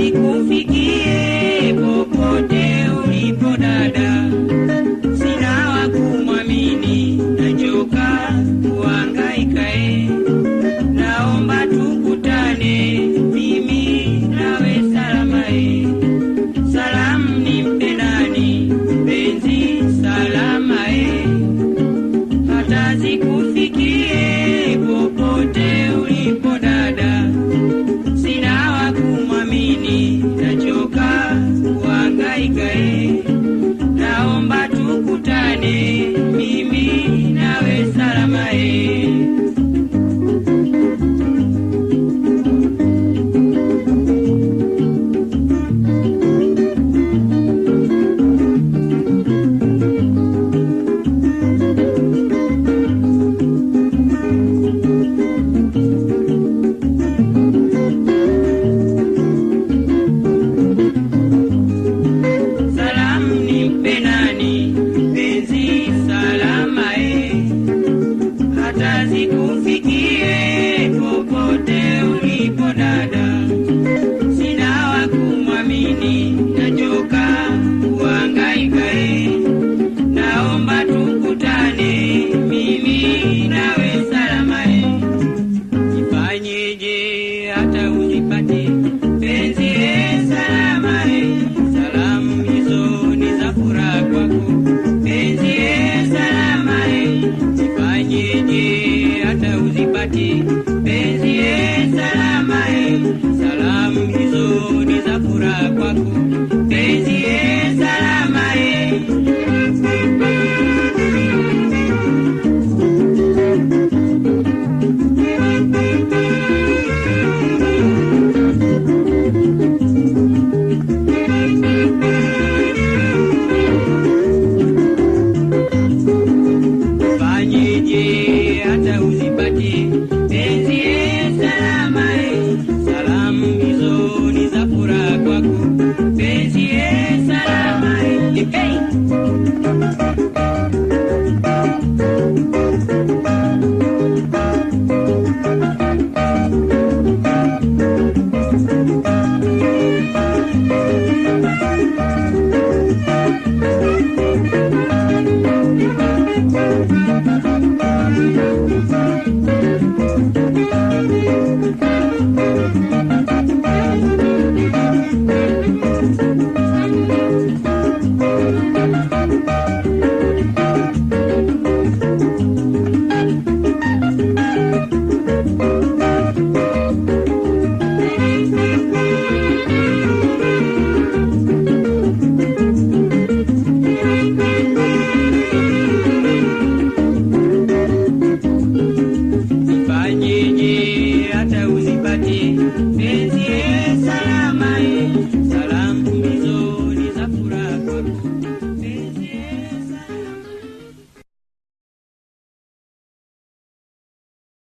You. kazi kumfikie popote ulipo dada, sina wa kumwamini Hey! Benigno, Benigno.